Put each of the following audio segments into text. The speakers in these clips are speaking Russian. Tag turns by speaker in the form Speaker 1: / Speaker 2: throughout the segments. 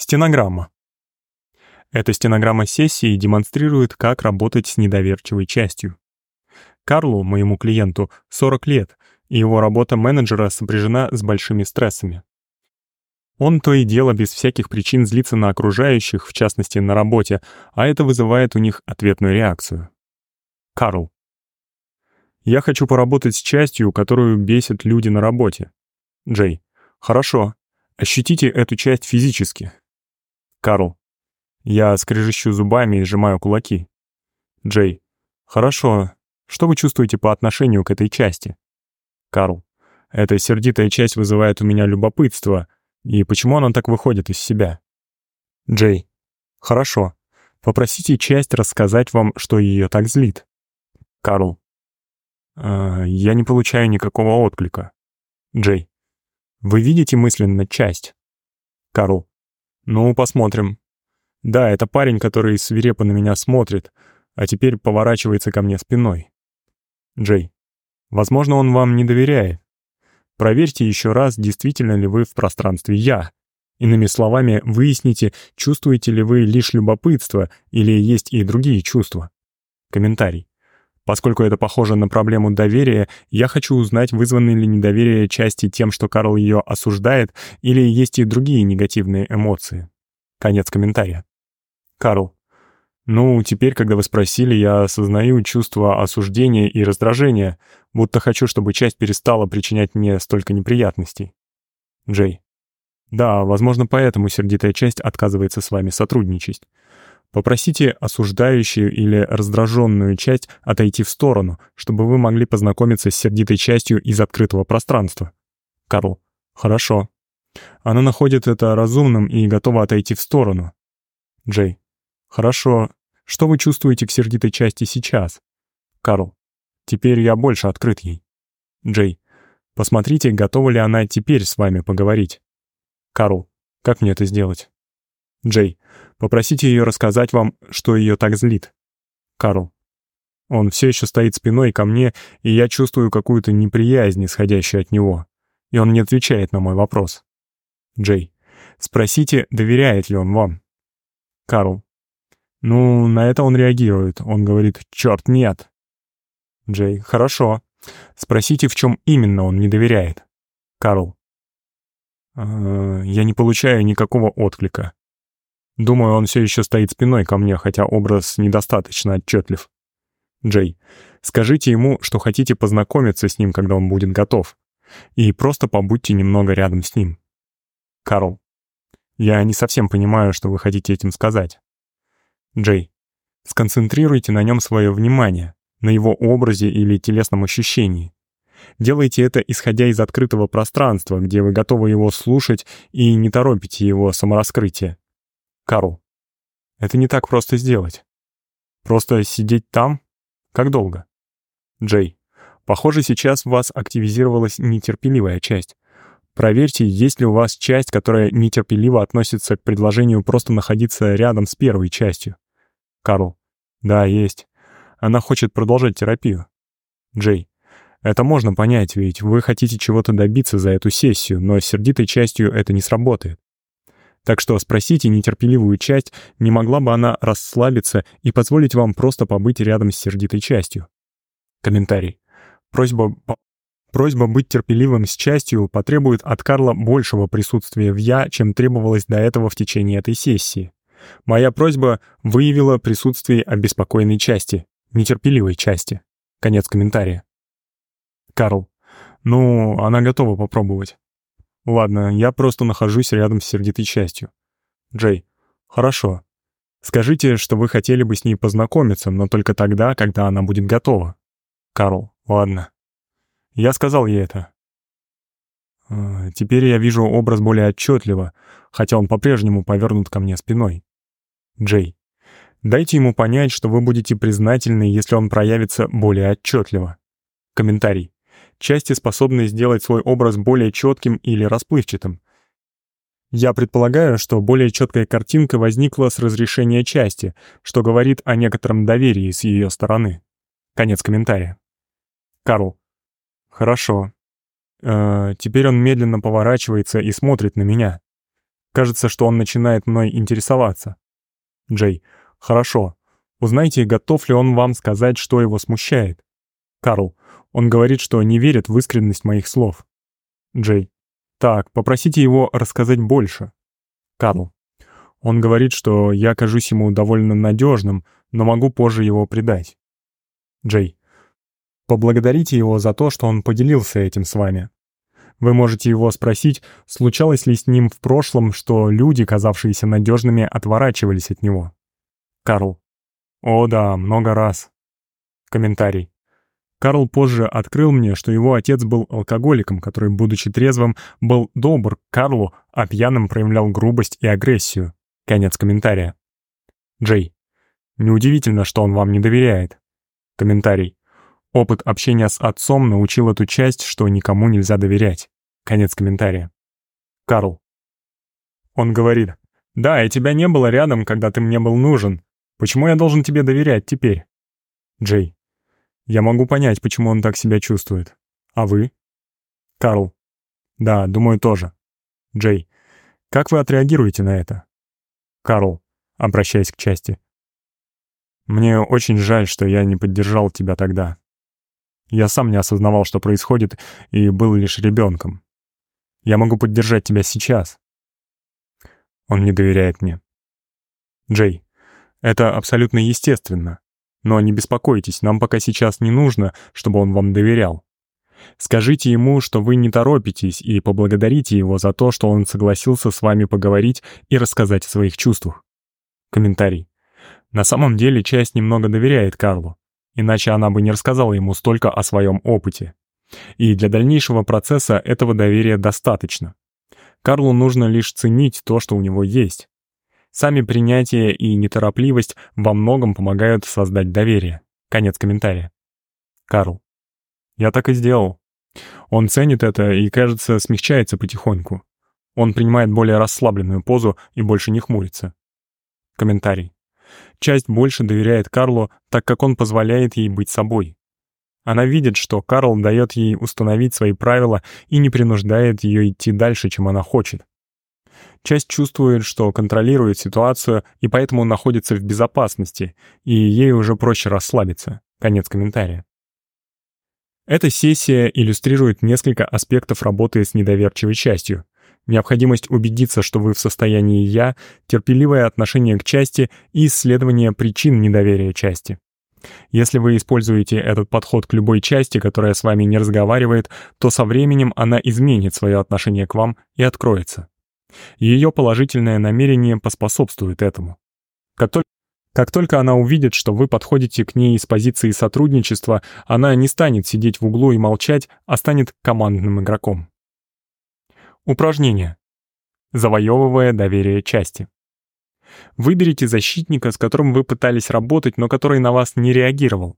Speaker 1: Стенограмма. Эта стенограмма сессии демонстрирует, как работать с недоверчивой частью. Карлу, моему клиенту, 40 лет, и его работа менеджера сопряжена с большими стрессами. Он то и дело без всяких причин злится на окружающих, в частности на работе, а это вызывает у них ответную реакцию. Карл. Я хочу поработать с частью, которую бесят люди на работе. Джей. Хорошо. Ощутите эту часть физически. Карл. Я скрежещу зубами и сжимаю кулаки. Джей. Хорошо. Что вы чувствуете по отношению к этой части? Карл. Эта сердитая часть вызывает у меня любопытство. И почему она так выходит из себя? Джей. Хорошо. Попросите часть рассказать вам, что ее так злит. Карл. Э, я не получаю никакого отклика. Джей. Вы видите мысленно часть? Карл. Ну, посмотрим. Да, это парень, который свирепо на меня смотрит, а теперь поворачивается ко мне спиной. Джей. Возможно, он вам не доверяет. Проверьте еще раз, действительно ли вы в пространстве «я». Иными словами, выясните, чувствуете ли вы лишь любопытство или есть и другие чувства. Комментарий. Поскольку это похоже на проблему доверия, я хочу узнать, вызвано ли недоверие части тем, что Карл ее осуждает, или есть и другие негативные эмоции. Конец комментария. Карл. Ну, теперь, когда вы спросили, я осознаю чувство осуждения и раздражения, будто хочу, чтобы часть перестала причинять мне столько неприятностей. Джей. Да, возможно, поэтому сердитая часть отказывается с вами сотрудничать. Попросите осуждающую или раздраженную часть отойти в сторону, чтобы вы могли познакомиться с сердитой частью из открытого пространства. Карл. Хорошо. Она находит это разумным и готова отойти в сторону. Джей. Хорошо. Что вы чувствуете к сердитой части сейчас? Карл. Теперь я больше открыт ей. Джей. Посмотрите, готова ли она теперь с вами поговорить. Карл. Как мне это сделать? Джей. Попросите ее рассказать вам, что ее так злит. Карл. Он все еще стоит спиной ко мне, и я чувствую какую-то неприязнь, исходящую от него. И он не отвечает на мой вопрос. Джей. Спросите, доверяет ли он вам. Карл. Ну, на это он реагирует. Он говорит «Черт, нет». Джей. Хорошо. Спросите, в чем именно он не доверяет. Карл. «Э, я не получаю никакого отклика. Думаю, он все еще стоит спиной ко мне, хотя образ недостаточно отчетлив. Джей, скажите ему, что хотите познакомиться с ним, когда он будет готов. И просто побудьте немного рядом с ним. Карл, я не совсем понимаю, что вы хотите этим сказать. Джей, сконцентрируйте на нем свое внимание, на его образе или телесном ощущении. Делайте это, исходя из открытого пространства, где вы готовы его слушать и не торопите его самораскрытие. Карл. Это не так просто сделать. Просто сидеть там? Как долго? Джей. Похоже, сейчас в вас активизировалась нетерпеливая часть. Проверьте, есть ли у вас часть, которая нетерпеливо относится к предложению просто находиться рядом с первой частью. Карл. Да, есть. Она хочет продолжать терапию. Джей. Это можно понять, ведь вы хотите чего-то добиться за эту сессию, но сердитой частью это не сработает. Так что спросите нетерпеливую часть, не могла бы она расслабиться и позволить вам просто побыть рядом с сердитой частью. Комментарий. Просьба, просьба быть терпеливым с частью потребует от Карла большего присутствия в «я», чем требовалось до этого в течение этой сессии. Моя просьба выявила присутствие обеспокоенной части, нетерпеливой части. Конец комментария. Карл. Ну, она готова попробовать. Ладно, я просто нахожусь рядом с сердитой частью. Джей. Хорошо. Скажите, что вы хотели бы с ней познакомиться, но только тогда, когда она будет готова. Карл. Ладно. Я сказал ей это. А, теперь я вижу образ более отчетливо, хотя он по-прежнему повернут ко мне спиной. Джей. Дайте ему понять, что вы будете признательны, если он проявится более отчетливо. Комментарий части способны сделать свой образ более четким или расплывчатым. Я предполагаю, что более четкая картинка возникла с разрешения части, что говорит о некотором доверии с ее стороны. Конец комментария. Карл. Хорошо. Э, теперь он медленно поворачивается и смотрит на меня. Кажется, что он начинает мной интересоваться. Джей. Хорошо. Узнайте, готов ли он вам сказать, что его смущает. Карл. Он говорит, что не верит в искренность моих слов. Джей. Так, попросите его рассказать больше. Карл. Он говорит, что я кажусь ему довольно надежным, но могу позже его предать. Джей. Поблагодарите его за то, что он поделился этим с вами. Вы можете его спросить, случалось ли с ним в прошлом, что люди, казавшиеся надежными, отворачивались от него. Карл. О да, много раз. Комментарий. Карл позже открыл мне, что его отец был алкоголиком, который, будучи трезвым, был добр к Карлу, а пьяным проявлял грубость и агрессию. Конец комментария. Джей. Неудивительно, что он вам не доверяет. Комментарий. Опыт общения с отцом научил эту часть, что никому нельзя доверять. Конец комментария. Карл. Он говорит, «Да, и тебя не было рядом, когда ты мне был нужен. Почему я должен тебе доверять теперь?» Джей. Я могу понять, почему он так себя чувствует. А вы? Карл. Да, думаю, тоже. Джей. Как вы отреагируете на это? Карл, обращаясь к части. Мне очень жаль, что я не поддержал тебя тогда. Я сам не осознавал, что происходит, и был лишь ребенком. Я могу поддержать тебя сейчас. Он не доверяет мне. Джей, это абсолютно естественно. Но не беспокойтесь, нам пока сейчас не нужно, чтобы он вам доверял. Скажите ему, что вы не торопитесь, и поблагодарите его за то, что он согласился с вами поговорить и рассказать о своих чувствах. Комментарий. На самом деле часть немного доверяет Карлу, иначе она бы не рассказала ему столько о своем опыте. И для дальнейшего процесса этого доверия достаточно. Карлу нужно лишь ценить то, что у него есть. Сами принятие и неторопливость во многом помогают создать доверие. Конец комментария. Карл. Я так и сделал. Он ценит это и, кажется, смягчается потихоньку. Он принимает более расслабленную позу и больше не хмурится. Комментарий. Часть больше доверяет Карлу, так как он позволяет ей быть собой. Она видит, что Карл дает ей установить свои правила и не принуждает ее идти дальше, чем она хочет. Часть чувствует, что контролирует ситуацию и поэтому находится в безопасности, и ей уже проще расслабиться. Конец комментария. Эта сессия иллюстрирует несколько аспектов работы с недоверчивой частью. Необходимость убедиться, что вы в состоянии «я», терпеливое отношение к части и исследование причин недоверия части. Если вы используете этот подход к любой части, которая с вами не разговаривает, то со временем она изменит свое отношение к вам и откроется. Ее положительное намерение поспособствует этому. Как только, как только она увидит, что вы подходите к ней из позиции сотрудничества, она не станет сидеть в углу и молчать, а станет командным игроком. Упражнение. Завоевывая доверие части. Выберите защитника, с которым вы пытались работать, но который на вас не реагировал.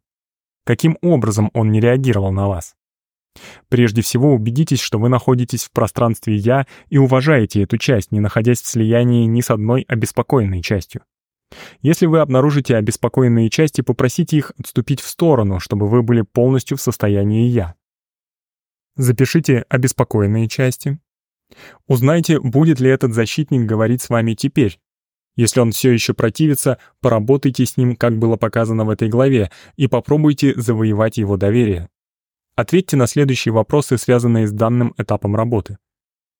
Speaker 1: Каким образом он не реагировал на вас? Прежде всего убедитесь, что вы находитесь в пространстве «я» и уважаете эту часть, не находясь в слиянии ни с одной обеспокоенной частью. Если вы обнаружите обеспокоенные части, попросите их отступить в сторону, чтобы вы были полностью в состоянии «я». Запишите обеспокоенные части. Узнайте, будет ли этот защитник говорить с вами теперь. Если он все еще противится, поработайте с ним, как было показано в этой главе, и попробуйте завоевать его доверие. Ответьте на следующие вопросы, связанные с данным этапом работы.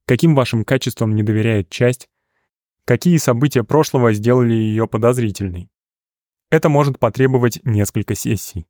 Speaker 1: Каким вашим качествам не доверяет часть? Какие события прошлого сделали ее подозрительной? Это может потребовать несколько сессий.